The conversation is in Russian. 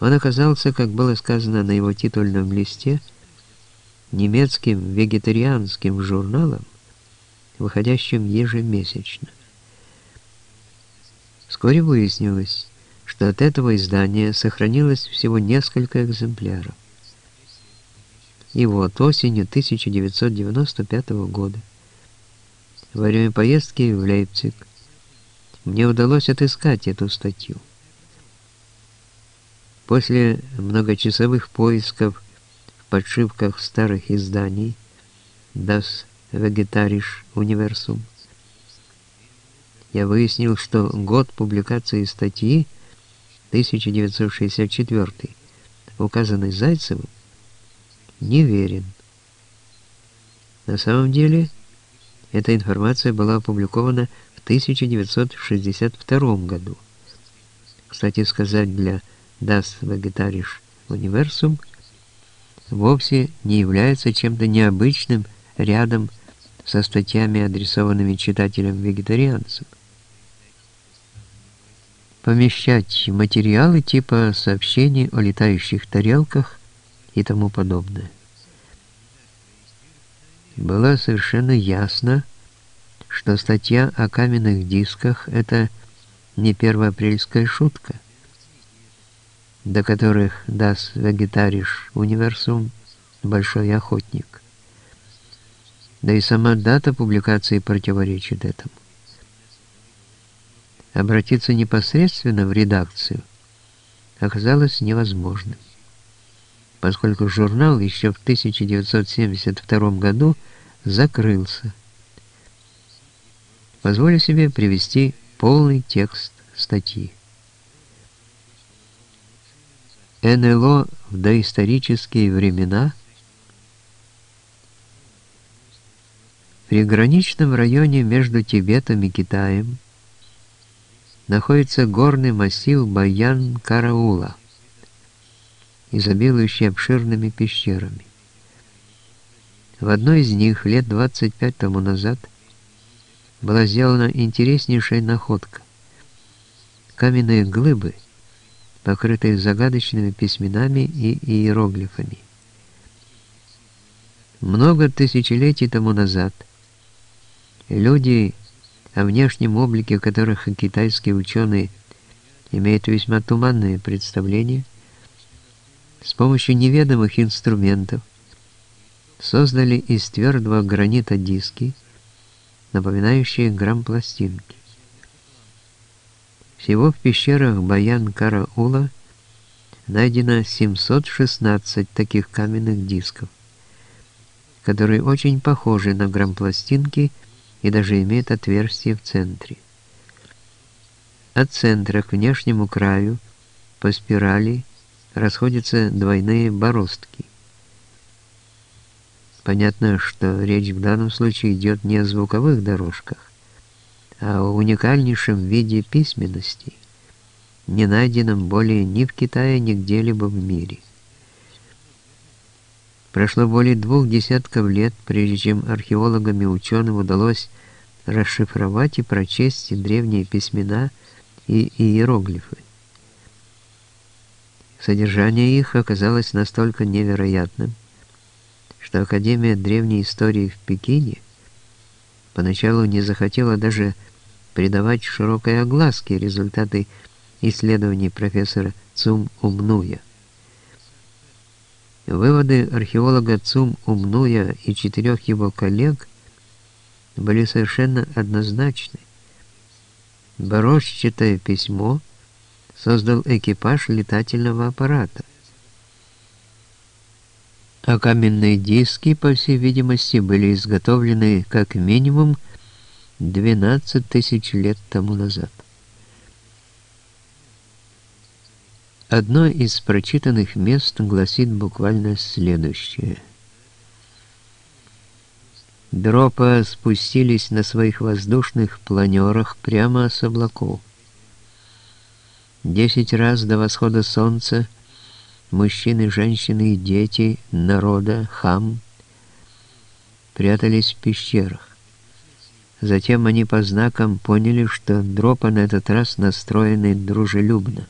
Он оказался, как было сказано на его титульном листе, немецким вегетарианским журналом, выходящим ежемесячно. Вскоре выяснилось, что от этого издания сохранилось всего несколько экземпляров. И вот осенью 1995 года, во время поездки в Лейпциг, мне удалось отыскать эту статью. После многочасовых поисков в подшивках старых изданий «Das Vegetarische Universum» я выяснил, что год публикации статьи 1964, указанный Зайцевым, неверен. На самом деле, эта информация была опубликована в 1962 году. Кстати сказать, для Das Vegetarische Universum вовсе не является чем-то необычным рядом со статьями, адресованными читателям-вегетарианцам помещать материалы типа сообщений о летающих тарелках и тому подобное. Было совершенно ясно, что статья о каменных дисках – это не первоапрельская шутка, до которых даст вегетариш универсум большой охотник. Да и сама дата публикации противоречит этому обратиться непосредственно в редакцию оказалось невозможным, поскольку журнал еще в 1972 году закрылся. Позволю себе привести полный текст статьи. НЛО в доисторические времена в приграничном районе между Тибетом и Китаем находится горный массив Баян-Караула, изобилующий обширными пещерами. В одной из них лет 25 тому назад была сделана интереснейшая находка. Каменные глыбы, покрытые загадочными письменами и иероглифами. Много тысячелетий тому назад люди о внешнем облике которых китайские ученые имеют весьма туманное представление, с помощью неведомых инструментов создали из твердого гранита диски, напоминающие грамм-пластинки. Всего в пещерах Баян-Караула найдено 716 таких каменных дисков, которые очень похожи на грамм-пластинки и даже имеет отверстие в центре. От центра к внешнему краю по спирали расходятся двойные бороздки. Понятно, что речь в данном случае идет не о звуковых дорожках, а о уникальнейшем виде письменности, не найденном более ни в Китае, ни где-либо в мире. Прошло более двух десятков лет, прежде чем археологам и ученым удалось расшифровать и прочесть древние письмена и иероглифы. Содержание их оказалось настолько невероятным, что Академия древней истории в Пекине поначалу не захотела даже придавать широкой огласке результаты исследований профессора Цум Умнуя. Выводы археолога Цум Умнуя и четырех его коллег были совершенно однозначны. Борозчатое письмо создал экипаж летательного аппарата. А каменные диски, по всей видимости, были изготовлены как минимум 12 тысяч лет тому назад. Одно из прочитанных мест гласит буквально следующее. Дропа спустились на своих воздушных планерах прямо с облаков. Десять раз до восхода солнца мужчины, женщины и дети народа Хам прятались в пещерах. Затем они по знакам поняли, что дропа на этот раз настроены дружелюбно.